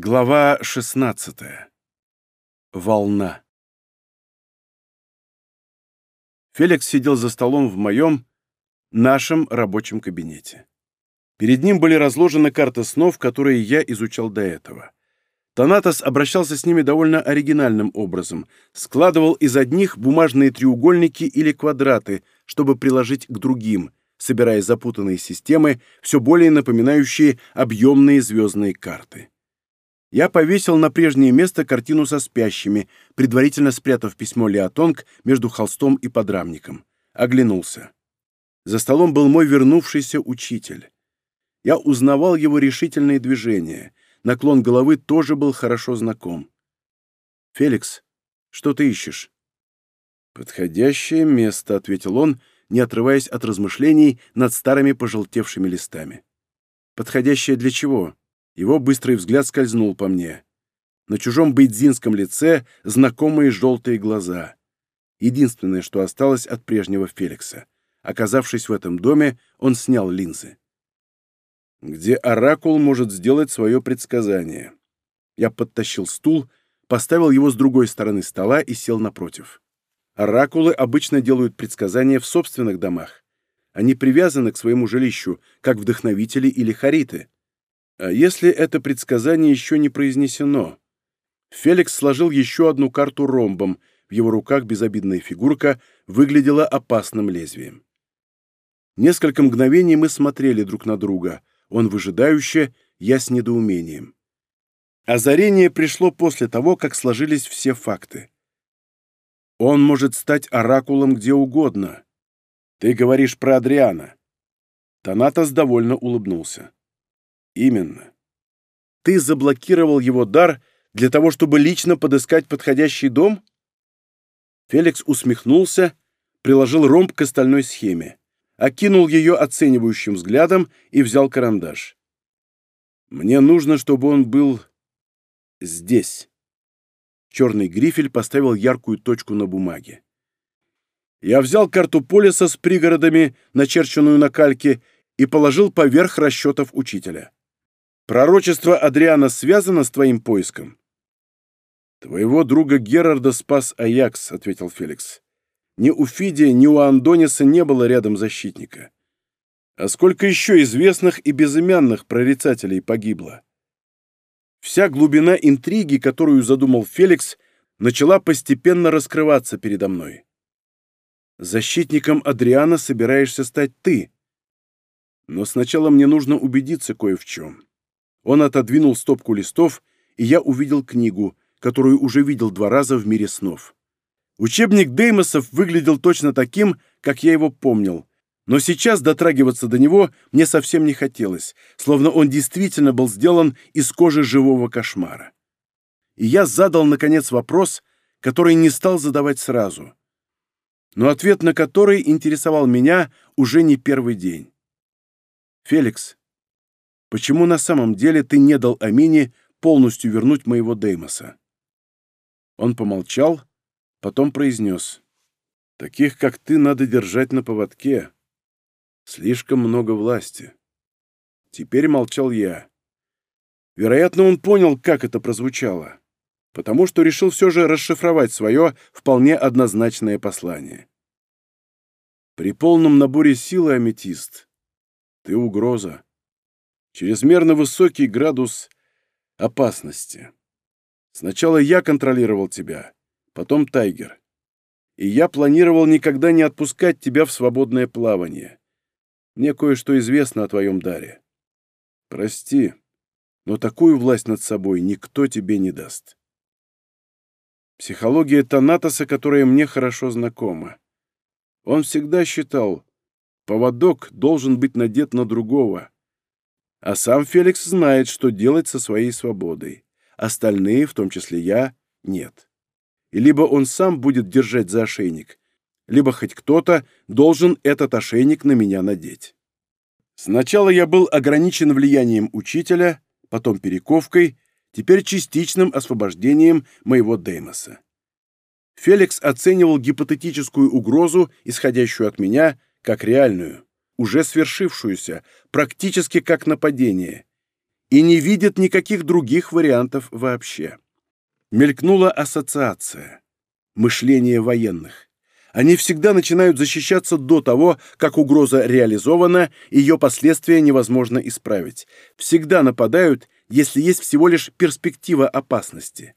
Глава 16. Волна. Феликс сидел за столом в моем, нашем рабочем кабинете. Перед ним были разложены карты снов, которые я изучал до этого. Танатос обращался с ними довольно оригинальным образом, складывал из одних бумажные треугольники или квадраты, чтобы приложить к другим, собирая запутанные системы, все более напоминающие объемные звездные карты. Я повесил на прежнее место картину со спящими, предварительно спрятав письмо Леотонг между холстом и подрамником. Оглянулся. За столом был мой вернувшийся учитель. Я узнавал его решительные движения. Наклон головы тоже был хорошо знаком. «Феликс, что ты ищешь?» «Подходящее место», — ответил он, не отрываясь от размышлений над старыми пожелтевшими листами. «Подходящее для чего?» Его быстрый взгляд скользнул по мне. На чужом бейдзинском лице знакомые желтые глаза. Единственное, что осталось от прежнего Феликса. Оказавшись в этом доме, он снял линзы. Где оракул может сделать свое предсказание? Я подтащил стул, поставил его с другой стороны стола и сел напротив. Оракулы обычно делают предсказания в собственных домах. Они привязаны к своему жилищу, как вдохновители или хариты. А если это предсказание еще не произнесено? Феликс сложил еще одну карту ромбом, в его руках безобидная фигурка выглядела опасным лезвием. Несколько мгновений мы смотрели друг на друга, он выжидающе, я с недоумением. Озарение пришло после того, как сложились все факты. Он может стать оракулом где угодно. Ты говоришь про Адриана. Танатос довольно улыбнулся. «Именно. Ты заблокировал его дар для того, чтобы лично подыскать подходящий дом?» Феликс усмехнулся, приложил ромб к остальной схеме, окинул ее оценивающим взглядом и взял карандаш. «Мне нужно, чтобы он был здесь». Черный грифель поставил яркую точку на бумаге. Я взял карту полиса с пригородами, начерченную на кальке, и положил поверх расчетов учителя. Пророчество Адриана связано с твоим поиском?» «Твоего друга Герарда спас Аякс», — ответил Феликс. «Ни у Фидия, ни у Андониса не было рядом защитника. А сколько еще известных и безымянных прорицателей погибло?» Вся глубина интриги, которую задумал Феликс, начала постепенно раскрываться передо мной. «Защитником Адриана собираешься стать ты. Но сначала мне нужно убедиться кое в чем». Он отодвинул стопку листов, и я увидел книгу, которую уже видел два раза в мире снов. Учебник Деймосов выглядел точно таким, как я его помнил. Но сейчас дотрагиваться до него мне совсем не хотелось, словно он действительно был сделан из кожи живого кошмара. И я задал, наконец, вопрос, который не стал задавать сразу, но ответ на который интересовал меня уже не первый день. «Феликс, Почему на самом деле ты не дал Амине полностью вернуть моего Деймоса?» Он помолчал, потом произнес. «Таких, как ты, надо держать на поводке. Слишком много власти». Теперь молчал я. Вероятно, он понял, как это прозвучало, потому что решил все же расшифровать свое вполне однозначное послание. «При полном наборе силы, аметист, ты угроза чрезмерно высокий градус опасности. Сначала я контролировал тебя, потом Тайгер. И я планировал никогда не отпускать тебя в свободное плавание. Мне кое-что известно о твоем даре. Прости, но такую власть над собой никто тебе не даст. Психология Танатоса, которая мне хорошо знакома. Он всегда считал, поводок должен быть надет на другого, а сам Феликс знает, что делать со своей свободой. Остальные, в том числе я, нет. И либо он сам будет держать за ошейник, либо хоть кто-то должен этот ошейник на меня надеть. Сначала я был ограничен влиянием учителя, потом перековкой, теперь частичным освобождением моего Деймоса. Феликс оценивал гипотетическую угрозу, исходящую от меня, как реальную уже свершившуюся, практически как нападение, и не видит никаких других вариантов вообще. Мелькнула ассоциация. Мышление военных. Они всегда начинают защищаться до того, как угроза реализована, и ее последствия невозможно исправить. Всегда нападают, если есть всего лишь перспектива опасности.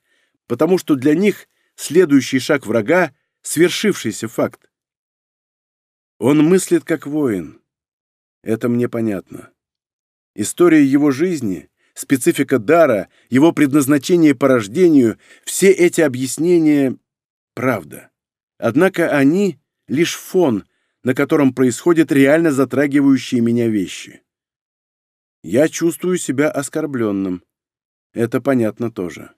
Потому что для них следующий шаг врага – свершившийся факт. Он мыслит как воин – это мне понятно. История его жизни, специфика дара, его предназначение по рождению — все эти объяснения — правда. Однако они — лишь фон, на котором происходят реально затрагивающие меня вещи. Я чувствую себя оскорбленным. Это понятно тоже.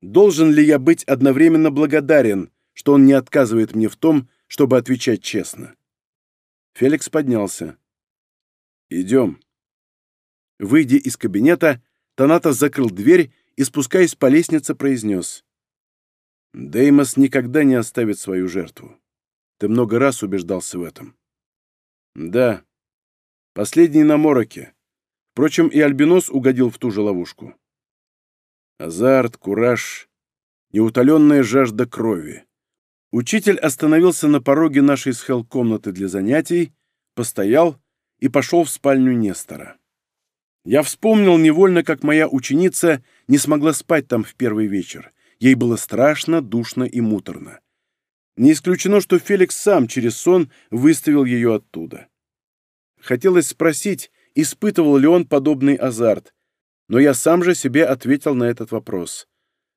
Должен ли я быть одновременно благодарен, что он не отказывает мне в том, чтобы отвечать честно? Феликс поднялся. «Идем». Выйдя из кабинета, Танатос закрыл дверь и, спускаясь по лестнице, произнес. «Деймос никогда не оставит свою жертву. Ты много раз убеждался в этом». «Да. Последний на Мороке. Впрочем, и Альбинос угодил в ту же ловушку. Азарт, кураж, неутоленная жажда крови. Учитель остановился на пороге нашей схел комнаты для занятий, постоял, и пошел в спальню Нестора. Я вспомнил невольно, как моя ученица не смогла спать там в первый вечер. Ей было страшно, душно и муторно. Не исключено, что Феликс сам через сон выставил ее оттуда. Хотелось спросить, испытывал ли он подобный азарт, но я сам же себе ответил на этот вопрос.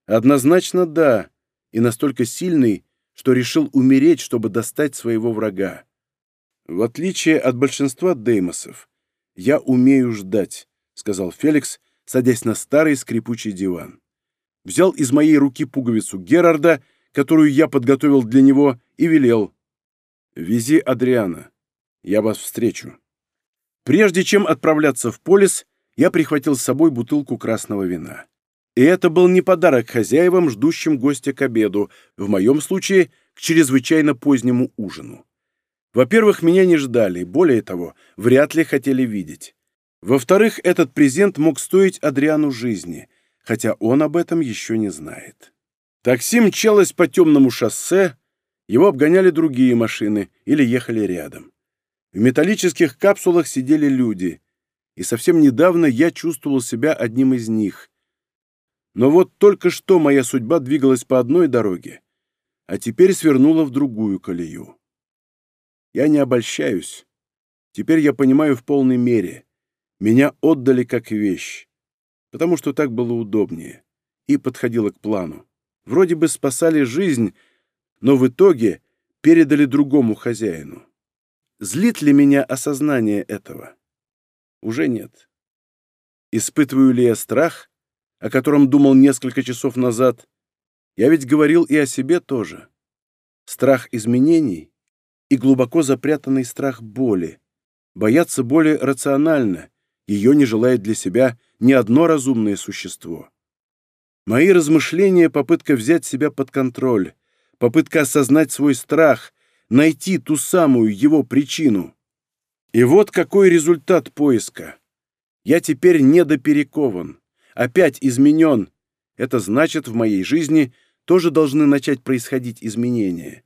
Однозначно да, и настолько сильный, что решил умереть, чтобы достать своего врага. В отличие от большинства деймосов, я умею ждать, — сказал Феликс, садясь на старый скрипучий диван. Взял из моей руки пуговицу Герарда, которую я подготовил для него, и велел. «Вези Адриана. Я вас встречу». Прежде чем отправляться в полис, я прихватил с собой бутылку красного вина. И это был не подарок хозяевам, ждущим гостя к обеду, в моем случае — к чрезвычайно позднему ужину. Во-первых, меня не ждали, более того, вряд ли хотели видеть. Во-вторых, этот презент мог стоить Адриану жизни, хотя он об этом еще не знает. Такси мчалось по темному шоссе, его обгоняли другие машины или ехали рядом. В металлических капсулах сидели люди, и совсем недавно я чувствовал себя одним из них. Но вот только что моя судьба двигалась по одной дороге, а теперь свернула в другую колею. Я не обольщаюсь. Теперь я понимаю в полной мере. Меня отдали как вещь, потому что так было удобнее. И подходило к плану. Вроде бы спасали жизнь, но в итоге передали другому хозяину. Злит ли меня осознание этого? Уже нет. Испытываю ли я страх, о котором думал несколько часов назад? Я ведь говорил и о себе тоже. Страх изменений? и глубоко запрятанный страх боли. Бояться боли рационально, ее не желает для себя ни одно разумное существо. Мои размышления — попытка взять себя под контроль, попытка осознать свой страх, найти ту самую его причину. И вот какой результат поиска. Я теперь недоперекован, опять изменен. Это значит, в моей жизни тоже должны начать происходить изменения.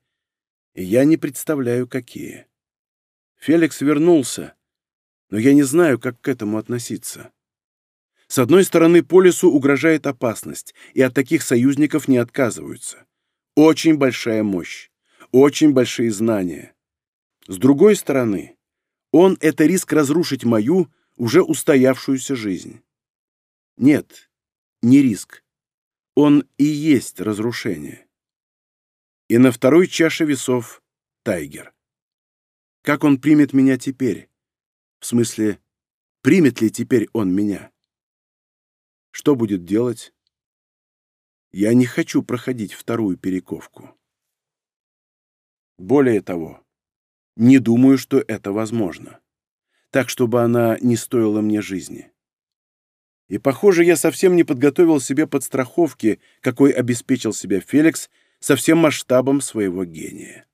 Я не представляю, какие. Феликс вернулся, но я не знаю, как к этому относиться. С одной стороны, по лесу угрожает опасность, и от таких союзников не отказываются. Очень большая мощь, очень большие знания. С другой стороны, он — это риск разрушить мою, уже устоявшуюся жизнь. Нет, не риск. Он и есть разрушение и на второй чаше весов Тайгер. Как он примет меня теперь? В смысле, примет ли теперь он меня? Что будет делать? Я не хочу проходить вторую перековку. Более того, не думаю, что это возможно. Так, чтобы она не стоила мне жизни. И, похоже, я совсем не подготовил себе подстраховки, какой обеспечил себя Феликс, со всем масштабом своего гения.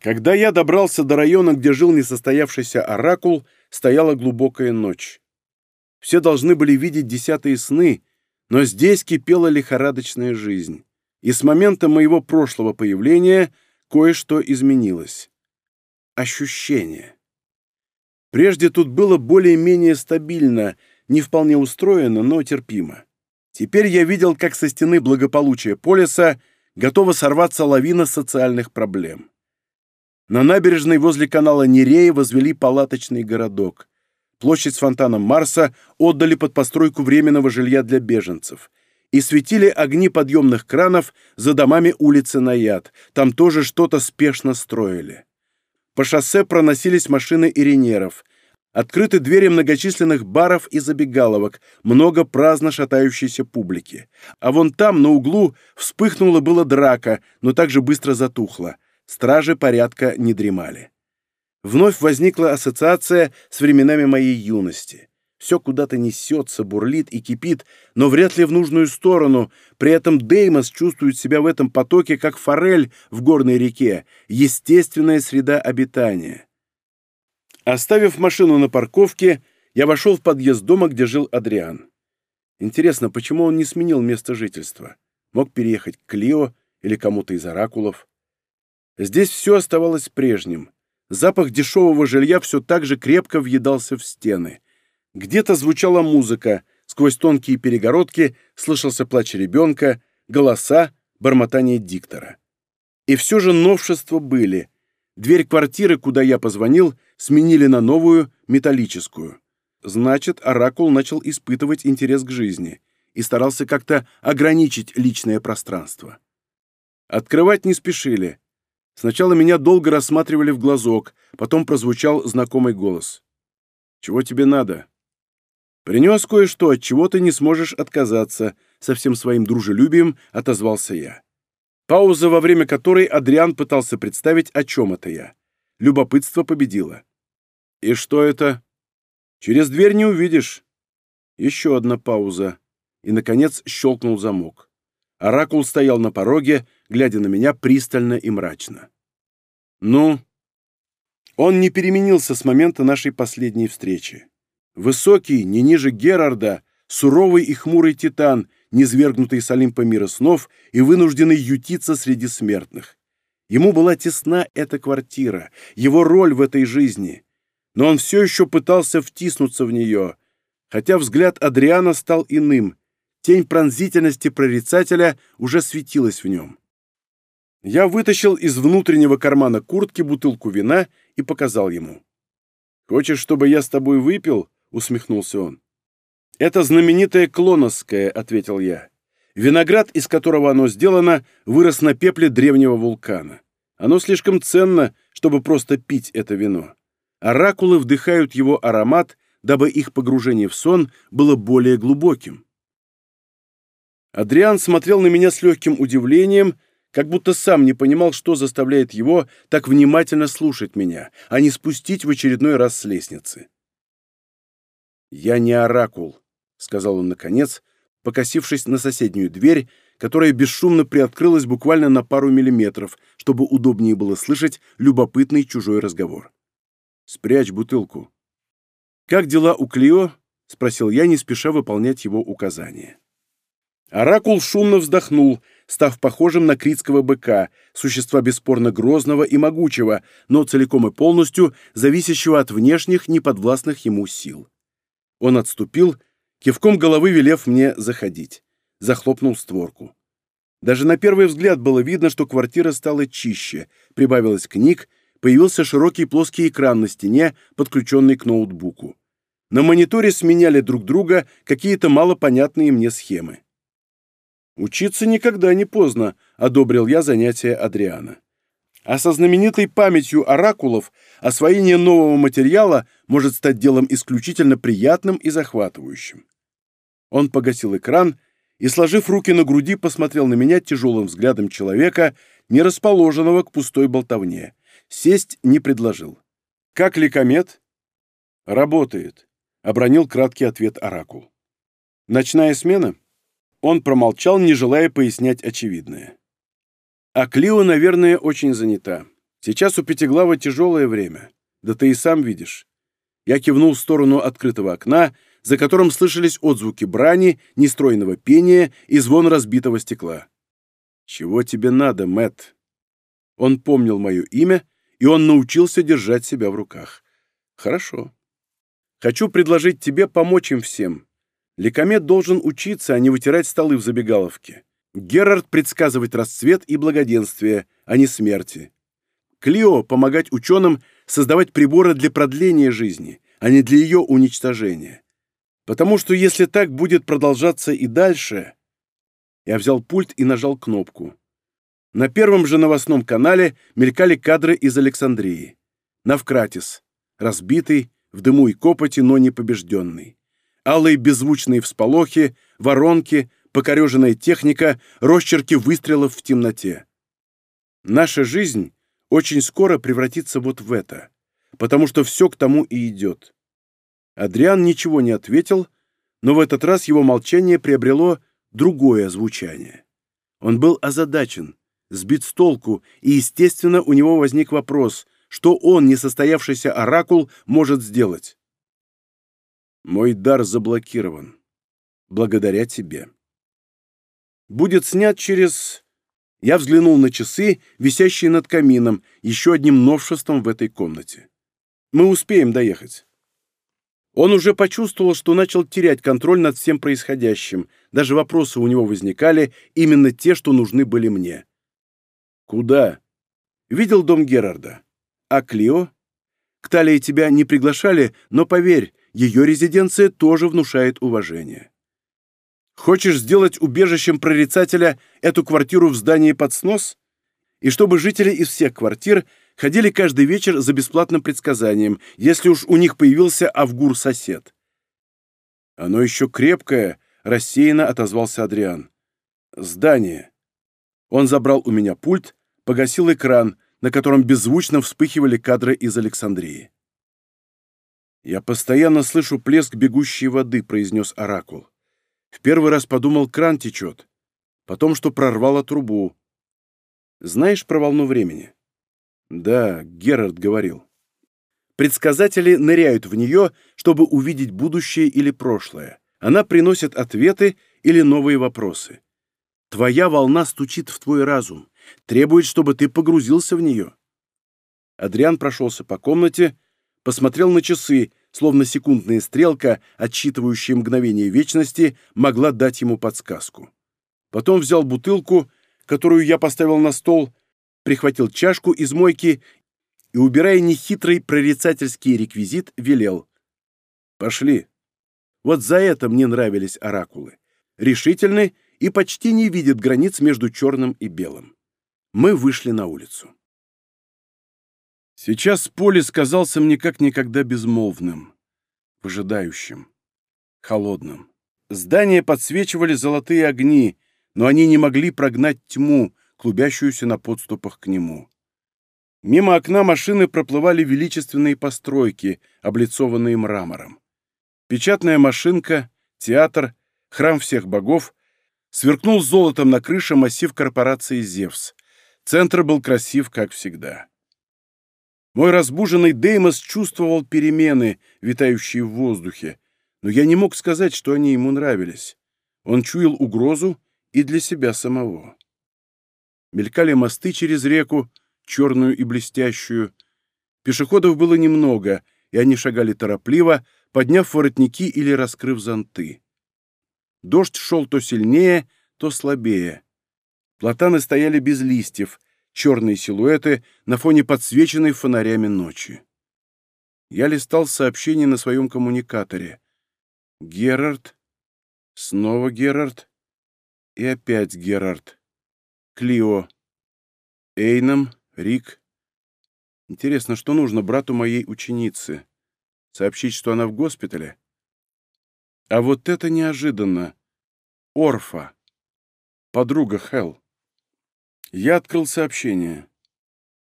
Когда я добрался до района, где жил несостоявшийся оракул, стояла глубокая ночь. Все должны были видеть десятые сны, но здесь кипела лихорадочная жизнь. И с момента моего прошлого появления кое-что изменилось. Ощущение. Прежде тут было более-менее стабильно, не вполне устроено, но терпимо. Теперь я видел, как со стены благополучия полиса – готова сорваться лавина социальных проблем. На набережной возле канала Нерея возвели палаточный городок. Площадь с фонтаном Марса отдали под постройку временного жилья для беженцев. И светили огни подъемных кранов за домами улицы Наяд. Там тоже что-то спешно строили. По шоссе проносились машины иринеров – Открыты двери многочисленных баров и забегаловок, много праздно шатающейся публики. А вон там, на углу, вспыхнула была драка, но также быстро затухла. Стражи порядка не дремали. Вновь возникла ассоциация с временами моей юности. Все куда-то несется, бурлит и кипит, но вряд ли в нужную сторону. При этом Деймос чувствует себя в этом потоке, как форель в горной реке, естественная среда обитания. Оставив машину на парковке, я вошел в подъезд дома, где жил Адриан. Интересно, почему он не сменил место жительства? Мог переехать к Клио или кому-то из оракулов? Здесь все оставалось прежним. Запах дешевого жилья все так же крепко въедался в стены. Где-то звучала музыка, сквозь тонкие перегородки слышался плач ребенка, голоса, бормотание диктора. И все же новшества были — Дверь квартиры, куда я позвонил, сменили на новую, металлическую. Значит, Оракул начал испытывать интерес к жизни и старался как-то ограничить личное пространство. Открывать не спешили. Сначала меня долго рассматривали в глазок, потом прозвучал знакомый голос. «Чего тебе надо?» «Принес кое-что, от чего ты не сможешь отказаться», — со всем своим дружелюбием отозвался я. Пауза, во время которой Адриан пытался представить, о чем это я. Любопытство победило. «И что это?» «Через дверь не увидишь». Еще одна пауза. И, наконец, щелкнул замок. Оракул стоял на пороге, глядя на меня пристально и мрачно. «Ну?» Он не переменился с момента нашей последней встречи. Высокий, не ниже Герарда, суровый и хмурый титан, низвергнутый с Олимпа мира снов и вынужденный ютиться среди смертных. Ему была тесна эта квартира, его роль в этой жизни. Но он все еще пытался втиснуться в нее, хотя взгляд Адриана стал иным. Тень пронзительности прорицателя уже светилась в нем. Я вытащил из внутреннего кармана куртки бутылку вина и показал ему. «Хочешь, чтобы я с тобой выпил?» — усмехнулся он. «Это знаменитое Клоносское, ответил я. «Виноград, из которого оно сделано, вырос на пепле древнего вулкана. Оно слишком ценно, чтобы просто пить это вино. Оракулы вдыхают его аромат, дабы их погружение в сон было более глубоким». Адриан смотрел на меня с легким удивлением, как будто сам не понимал, что заставляет его так внимательно слушать меня, а не спустить в очередной раз с лестницы. «Я не оракул», сказал он наконец, покосившись на соседнюю дверь, которая бесшумно приоткрылась буквально на пару миллиметров, чтобы удобнее было слышать любопытный чужой разговор. «Спрячь бутылку». «Как дела у Клио?» — спросил я, не спеша выполнять его указания. Оракул шумно вздохнул, став похожим на критского быка, существа бесспорно грозного и могучего, но целиком и полностью зависящего от внешних, неподвластных ему сил. Он отступил Кивком головы велев мне заходить, захлопнул створку. Даже на первый взгляд было видно, что квартира стала чище, прибавилось книг, появился широкий плоский экран на стене, подключенный к ноутбуку. На мониторе сменяли друг друга какие-то малопонятные мне схемы. «Учиться никогда не поздно», — одобрил я занятие Адриана. А со знаменитой памятью оракулов освоение нового материала может стать делом исключительно приятным и захватывающим. Он погасил экран и, сложив руки на груди, посмотрел на меня тяжелым взглядом человека, не расположенного к пустой болтовне. Сесть не предложил. «Как ликомет?» «Работает», — обронил краткий ответ оракул. «Ночная смена?» Он промолчал, не желая пояснять очевидное. А Клио, наверное, очень занята. Сейчас у Пятиглава тяжелое время. Да ты и сам видишь. Я кивнул в сторону открытого окна, за которым слышались отзвуки брани, нестройного пения и звон разбитого стекла. «Чего тебе надо, Мэт? Он помнил мое имя, и он научился держать себя в руках. «Хорошо. Хочу предложить тебе помочь им всем. Лекомет должен учиться, а не вытирать столы в забегаловке. Герард предсказывать расцвет и благоденствие, а не смерти. Клио помогать ученым создавать приборы для продления жизни, а не для ее уничтожения. Потому что если так будет продолжаться и дальше... Я взял пульт и нажал кнопку. На первом же новостном канале мелькали кадры из Александрии. Навкратис. Разбитый, в дыму и копоти, но не побежденный. Алые беззвучные всполохи, воронки, покореженная техника, росчерки выстрелов в темноте. Наша жизнь очень скоро превратится вот в это, потому что все к тому и идет. Адриан ничего не ответил, но в этот раз его молчание приобрело другое звучание. Он был озадачен, сбит с толку, и, естественно, у него возник вопрос, что он, несостоявшийся оракул, может сделать. «Мой дар заблокирован. Благодаря тебе» будет снят через... Я взглянул на часы, висящие над камином, еще одним новшеством в этой комнате. Мы успеем доехать. Он уже почувствовал, что начал терять контроль над всем происходящим. Даже вопросы у него возникали, именно те, что нужны были мне. Куда? Видел дом Герарда. А Клио? К Талии тебя не приглашали, но поверь, ее резиденция тоже внушает уважение. Хочешь сделать убежищем прорицателя эту квартиру в здании под снос? И чтобы жители из всех квартир ходили каждый вечер за бесплатным предсказанием, если уж у них появился Авгур-сосед. Оно еще крепкое, рассеянно отозвался Адриан. Здание. Он забрал у меня пульт, погасил экран, на котором беззвучно вспыхивали кадры из Александрии. «Я постоянно слышу плеск бегущей воды», — произнес Оракул. В первый раз подумал, кран течет. Потом, что прорвало трубу. Знаешь про волну времени? Да, Герард говорил. Предсказатели ныряют в нее, чтобы увидеть будущее или прошлое. Она приносит ответы или новые вопросы. Твоя волна стучит в твой разум, требует, чтобы ты погрузился в нее. Адриан прошелся по комнате, посмотрел на часы, словно секундная стрелка, отсчитывающая мгновение вечности, могла дать ему подсказку. Потом взял бутылку, которую я поставил на стол, прихватил чашку из мойки и, убирая нехитрый прорицательский реквизит, велел. «Пошли. Вот за это мне нравились оракулы. Решительны и почти не видят границ между черным и белым. Мы вышли на улицу. Сейчас Полис казался мне как никогда безмолвным, выжидающим, холодным. Здания подсвечивали золотые огни, но они не могли прогнать тьму, клубящуюся на подступах к нему. Мимо окна машины проплывали величественные постройки, облицованные мрамором. Печатная машинка, театр, храм всех богов сверкнул золотом на крыше массив корпорации «Зевс». Центр был красив, как всегда. Мой разбуженный Деймос чувствовал перемены, витающие в воздухе, но я не мог сказать, что они ему нравились. Он чуял угрозу и для себя самого. Мелькали мосты через реку, черную и блестящую. Пешеходов было немного, и они шагали торопливо, подняв воротники или раскрыв зонты. Дождь шел то сильнее, то слабее. Платаны стояли без листьев, черные силуэты на фоне подсвеченной фонарями ночи. Я листал сообщение на своем коммуникаторе. Герард, снова Герард и опять Герард. Клио, Эйном, Рик. Интересно, что нужно брату моей ученицы? Сообщить, что она в госпитале? А вот это неожиданно. Орфа. Подруга Хелл. Я открыл сообщение.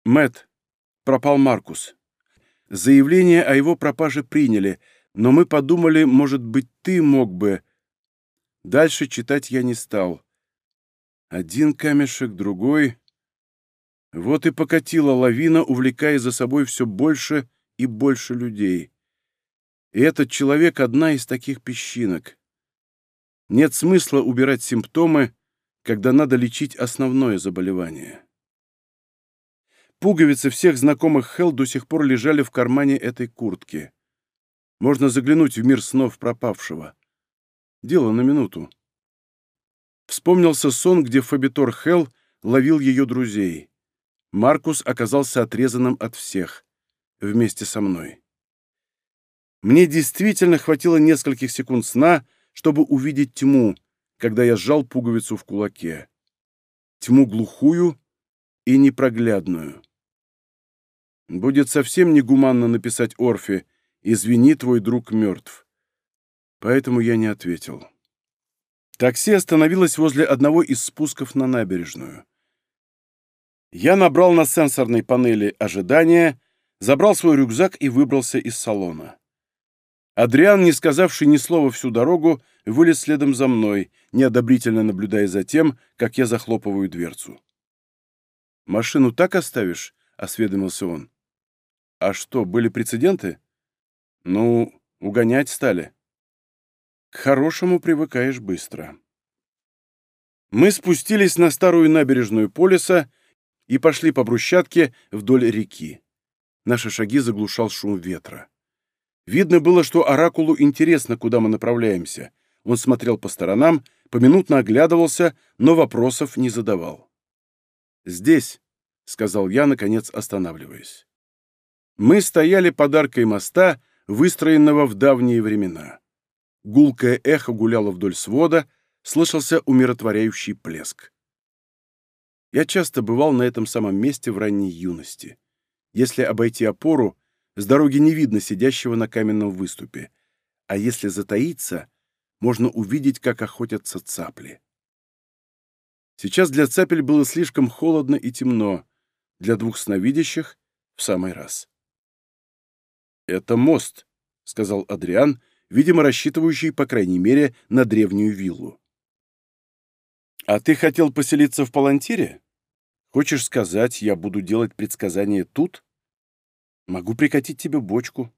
Мэт, пропал Маркус. Заявление о его пропаже приняли, но мы подумали, может быть, ты мог бы... Дальше читать я не стал. Один камешек, другой... Вот и покатила лавина, увлекая за собой все больше и больше людей. И этот человек — одна из таких песчинок. Нет смысла убирать симптомы, когда надо лечить основное заболевание. Пуговицы всех знакомых Хелл до сих пор лежали в кармане этой куртки. Можно заглянуть в мир снов пропавшего. Дело на минуту. Вспомнился сон, где Фабитор Хелл ловил ее друзей. Маркус оказался отрезанным от всех, вместе со мной. Мне действительно хватило нескольких секунд сна, чтобы увидеть тьму — когда я сжал пуговицу в кулаке. Тьму глухую и непроглядную. Будет совсем негуманно написать Орфе «Извини, твой друг мертв». Поэтому я не ответил. Такси остановилось возле одного из спусков на набережную. Я набрал на сенсорной панели ожидания, забрал свой рюкзак и выбрался из салона. Адриан, не сказавший ни слова всю дорогу, вылез следом за мной, неодобрительно наблюдая за тем, как я захлопываю дверцу. «Машину так оставишь?» — осведомился он. «А что, были прецеденты?» «Ну, угонять стали». «К хорошему привыкаешь быстро». Мы спустились на старую набережную полиса и пошли по брусчатке вдоль реки. Наши шаги заглушал шум ветра. Видно было, что Оракулу интересно, куда мы направляемся. Он смотрел по сторонам поминутно оглядывался, но вопросов не задавал. «Здесь», — сказал я, наконец останавливаясь. Мы стояли под аркой моста, выстроенного в давние времена. Гулкое эхо гуляло вдоль свода, слышался умиротворяющий плеск. Я часто бывал на этом самом месте в ранней юности. Если обойти опору, с дороги не видно сидящего на каменном выступе, а если затаиться — можно увидеть, как охотятся цапли. Сейчас для цапель было слишком холодно и темно, для двух сновидящих — в самый раз. «Это мост», — сказал Адриан, видимо, рассчитывающий, по крайней мере, на древнюю виллу. «А ты хотел поселиться в Палантире? Хочешь сказать, я буду делать предсказания тут? Могу прикатить тебе бочку».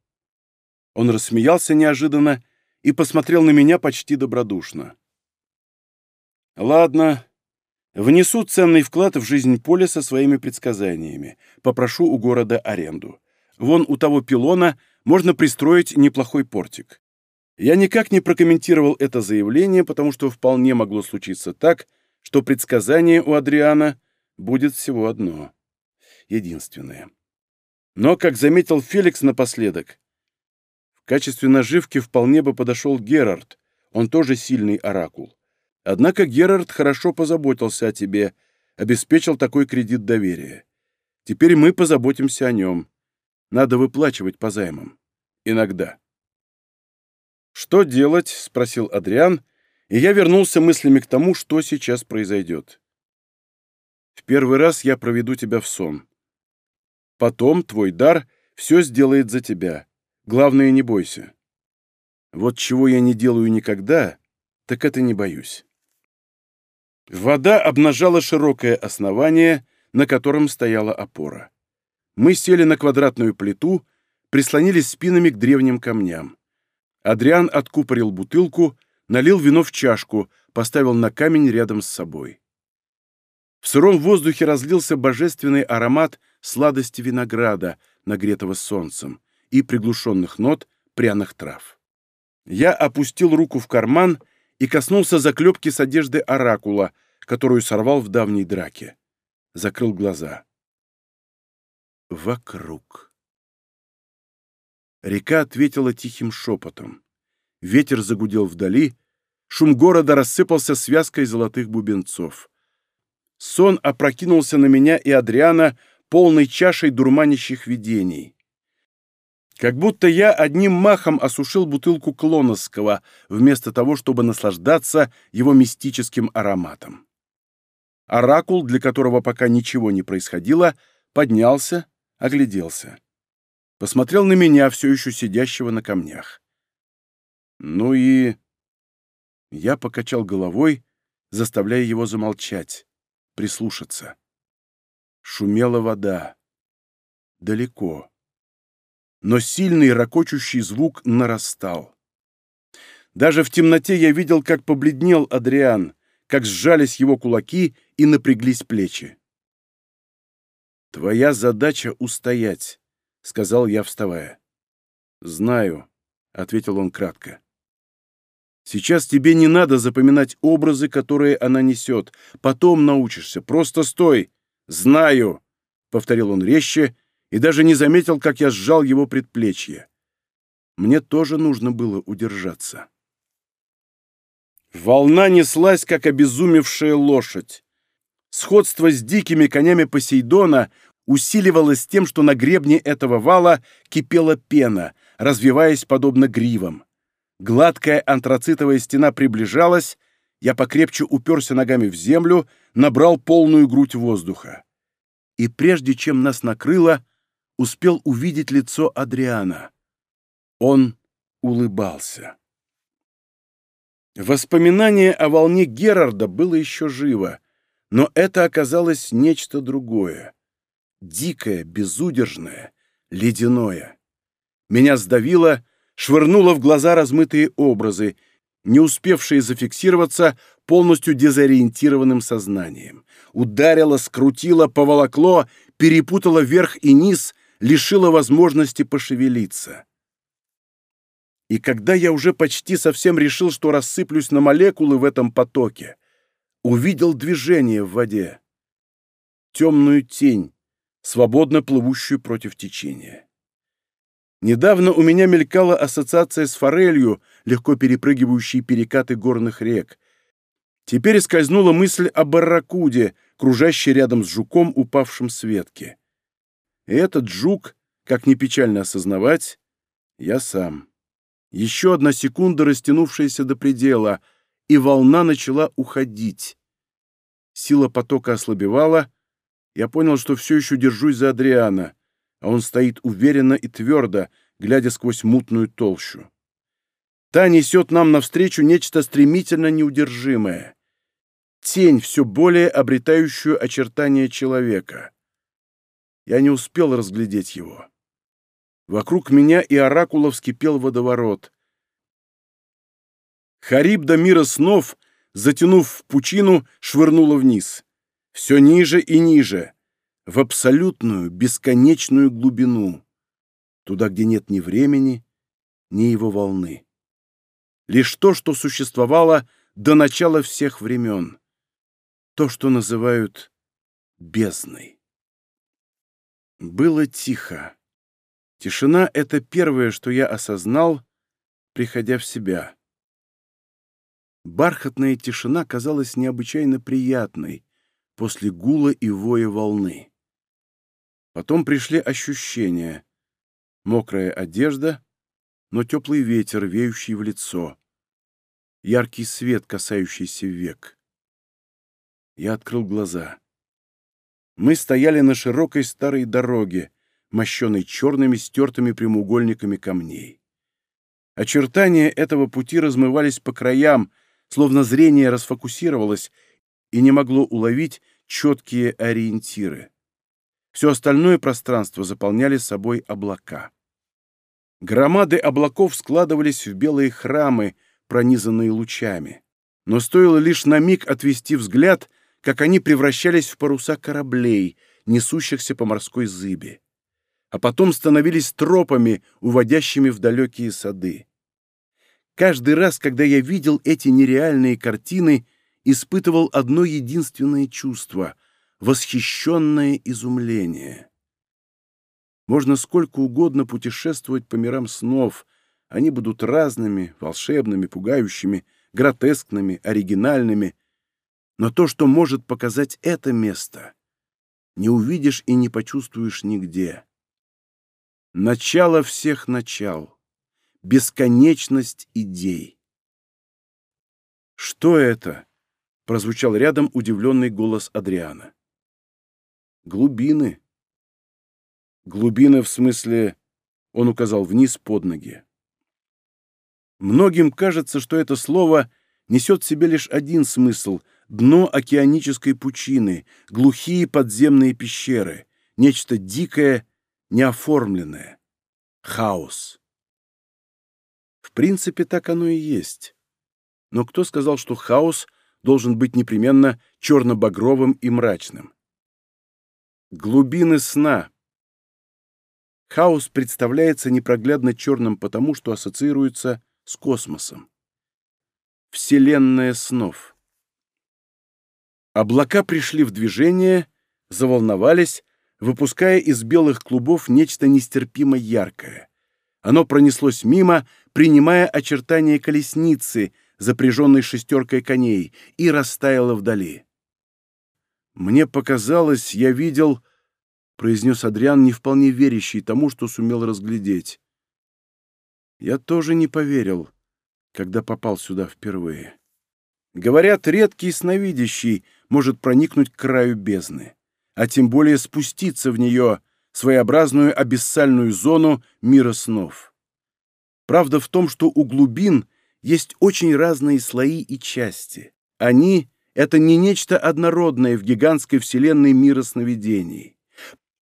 Он рассмеялся неожиданно и посмотрел на меня почти добродушно. «Ладно. Внесу ценный вклад в жизнь поля со своими предсказаниями. Попрошу у города аренду. Вон у того пилона можно пристроить неплохой портик». Я никак не прокомментировал это заявление, потому что вполне могло случиться так, что предсказание у Адриана будет всего одно. Единственное. Но, как заметил Феликс напоследок, качестве наживки вполне бы подошел Герард, он тоже сильный оракул. Однако Герард хорошо позаботился о тебе, обеспечил такой кредит доверия. Теперь мы позаботимся о нем. Надо выплачивать по займам. Иногда. «Что делать?» — спросил Адриан, и я вернулся мыслями к тому, что сейчас произойдет. «В первый раз я проведу тебя в сон. Потом твой дар все сделает за тебя. Главное, не бойся. Вот чего я не делаю никогда, так это не боюсь. Вода обнажала широкое основание, на котором стояла опора. Мы сели на квадратную плиту, прислонились спинами к древним камням. Адриан откупорил бутылку, налил вино в чашку, поставил на камень рядом с собой. В сыром воздухе разлился божественный аромат сладости винограда, нагретого солнцем, и приглушенных нот пряных трав. Я опустил руку в карман и коснулся заклепки с одежды оракула, которую сорвал в давней драке. Закрыл глаза. Вокруг. Река ответила тихим шепотом. Ветер загудел вдали, шум города рассыпался связкой золотых бубенцов. Сон опрокинулся на меня и Адриана полной чашей дурманящих видений. Как будто я одним махом осушил бутылку клоносского, вместо того, чтобы наслаждаться его мистическим ароматом. Оракул, для которого пока ничего не происходило, поднялся, огляделся. Посмотрел на меня, все еще сидящего на камнях. Ну и... Я покачал головой, заставляя его замолчать, прислушаться. Шумела вода. Далеко но сильный ракочущий звук нарастал. Даже в темноте я видел, как побледнел Адриан, как сжались его кулаки и напряглись плечи. «Твоя задача — устоять», — сказал я, вставая. «Знаю», — ответил он кратко. «Сейчас тебе не надо запоминать образы, которые она несет. Потом научишься. Просто стой. Знаю», — повторил он резче и даже не заметил, как я сжал его предплечье. Мне тоже нужно было удержаться. Волна неслась, как обезумевшая лошадь. Сходство с дикими конями Посейдона усиливалось тем, что на гребне этого вала кипела пена, развиваясь подобно гривам. Гладкая антрацитовая стена приближалась, я покрепче уперся ногами в землю, набрал полную грудь воздуха. И прежде чем нас накрыло, успел увидеть лицо Адриана. Он улыбался. Воспоминание о волне Герарда было еще живо, но это оказалось нечто другое. Дикое, безудержное, ледяное. Меня сдавило, швырнуло в глаза размытые образы, не успевшие зафиксироваться полностью дезориентированным сознанием. Ударило, скрутило, поволокло, перепутало верх и низ, лишила возможности пошевелиться. И когда я уже почти совсем решил, что рассыплюсь на молекулы в этом потоке, увидел движение в воде. Темную тень, свободно плывущую против течения. Недавно у меня мелькала ассоциация с форелью, легко перепрыгивающей перекаты горных рек. Теперь скользнула мысль о барракуде, кружащей рядом с жуком, упавшим с ветки этот жук, как ни печально осознавать, я сам. Еще одна секунда, растянувшаяся до предела, и волна начала уходить. Сила потока ослабевала, я понял, что все еще держусь за Адриана, а он стоит уверенно и твердо, глядя сквозь мутную толщу. Та несет нам навстречу нечто стремительно неудержимое. Тень, все более обретающую очертания человека. Я не успел разглядеть его. Вокруг меня и оракулов скипел водоворот. Хариб до мира снов, затянув в пучину, швырнула вниз. Все ниже и ниже, в абсолютную, бесконечную глубину. Туда, где нет ни времени, ни его волны. Лишь то, что существовало до начала всех времен. То, что называют бездной. Было тихо. Тишина — это первое, что я осознал, приходя в себя. Бархатная тишина казалась необычайно приятной после гула и воя волны. Потом пришли ощущения. Мокрая одежда, но теплый ветер, веющий в лицо. Яркий свет, касающийся век. Я открыл глаза. Мы стояли на широкой старой дороге, мощенной черными стертыми прямоугольниками камней. Очертания этого пути размывались по краям, словно зрение расфокусировалось и не могло уловить четкие ориентиры. Все остальное пространство заполняли собой облака. Громады облаков складывались в белые храмы, пронизанные лучами. Но стоило лишь на миг отвести взгляд — как они превращались в паруса кораблей, несущихся по морской зыбе, а потом становились тропами, уводящими в далекие сады. Каждый раз, когда я видел эти нереальные картины, испытывал одно единственное чувство — восхищенное изумление. Можно сколько угодно путешествовать по мирам снов, они будут разными, волшебными, пугающими, гротескными, оригинальными, но то, что может показать это место, не увидишь и не почувствуешь нигде. Начало всех начал, бесконечность идей. «Что это?» — прозвучал рядом удивленный голос Адриана. «Глубины». «Глубины в смысле...» — он указал вниз под ноги. Многим кажется, что это слово несет в себе лишь один смысл — дно океанической пучины, глухие подземные пещеры, нечто дикое, неоформленное. Хаос. В принципе, так оно и есть. Но кто сказал, что хаос должен быть непременно черно-багровым и мрачным? Глубины сна. Хаос представляется непроглядно черным потому, что ассоциируется с космосом. Вселенная снов. Облака пришли в движение, заволновались, выпуская из белых клубов нечто нестерпимо яркое. Оно пронеслось мимо, принимая очертания колесницы, запряженной шестеркой коней, и растаяло вдали. «Мне показалось, я видел...» — произнес Адриан, не вполне верящий тому, что сумел разглядеть. «Я тоже не поверил, когда попал сюда впервые». Говорят, редкий сновидящий может проникнуть к краю бездны, а тем более спуститься в нее, своеобразную абиссальную зону мира снов. Правда в том, что у глубин есть очень разные слои и части. Они — это не нечто однородное в гигантской вселенной мира сновидений.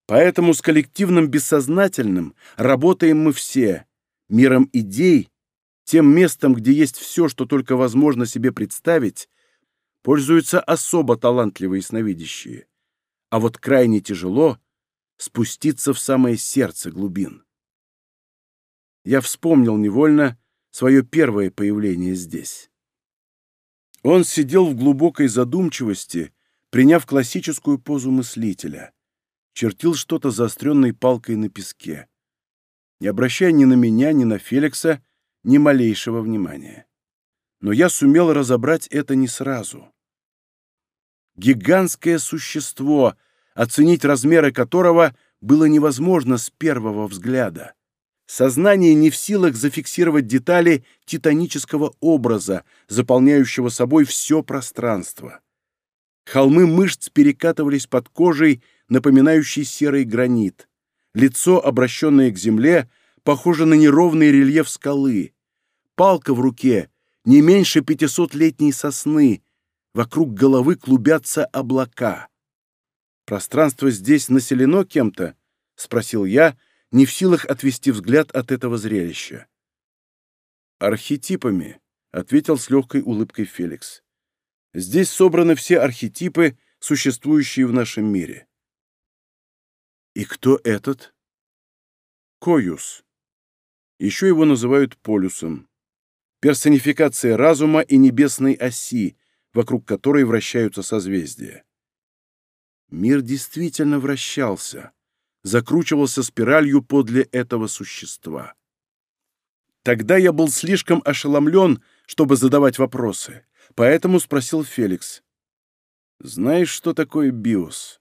Поэтому с коллективным бессознательным работаем мы все, миром идей тем местом, где есть все, что только возможно себе представить, пользуются особо талантливые сновидящие. А вот крайне тяжело спуститься в самое сердце глубин. Я вспомнил невольно свое первое появление здесь. Он сидел в глубокой задумчивости, приняв классическую позу мыслителя, чертил что-то заостренной палкой на песке. Не обращая ни на меня, ни на Феликса, ни малейшего внимания. Но я сумел разобрать это не сразу. Гигантское существо, оценить размеры которого было невозможно с первого взгляда. Сознание не в силах зафиксировать детали титанического образа, заполняющего собой все пространство. Холмы мышц перекатывались под кожей, напоминающей серый гранит. Лицо, обращенное к земле, похожа на неровный рельеф скалы. Палка в руке, не меньше пятисотлетней сосны. Вокруг головы клубятся облака. «Пространство здесь населено кем-то?» — спросил я, не в силах отвести взгляд от этого зрелища. «Архетипами», — ответил с легкой улыбкой Феликс. «Здесь собраны все архетипы, существующие в нашем мире». «И кто этот?» «Коюс», еще его называют полюсом. Персонификация разума и небесной оси, вокруг которой вращаются созвездия. Мир действительно вращался, закручивался спиралью подле этого существа. Тогда я был слишком ошеломлен, чтобы задавать вопросы, поэтому спросил Феликс. «Знаешь, что такое биос?»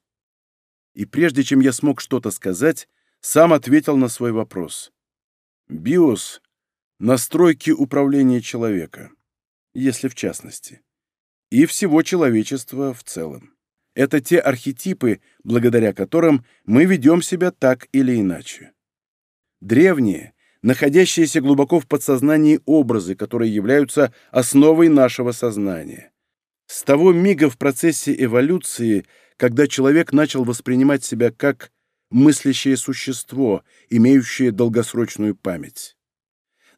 И прежде чем я смог что-то сказать, сам ответил на свой вопрос. Биос – настройки управления человека, если в частности, и всего человечества в целом. Это те архетипы, благодаря которым мы ведем себя так или иначе. Древние, находящиеся глубоко в подсознании образы, которые являются основой нашего сознания. С того мига в процессе эволюции, когда человек начал воспринимать себя как мыслящее существо, имеющее долгосрочную память.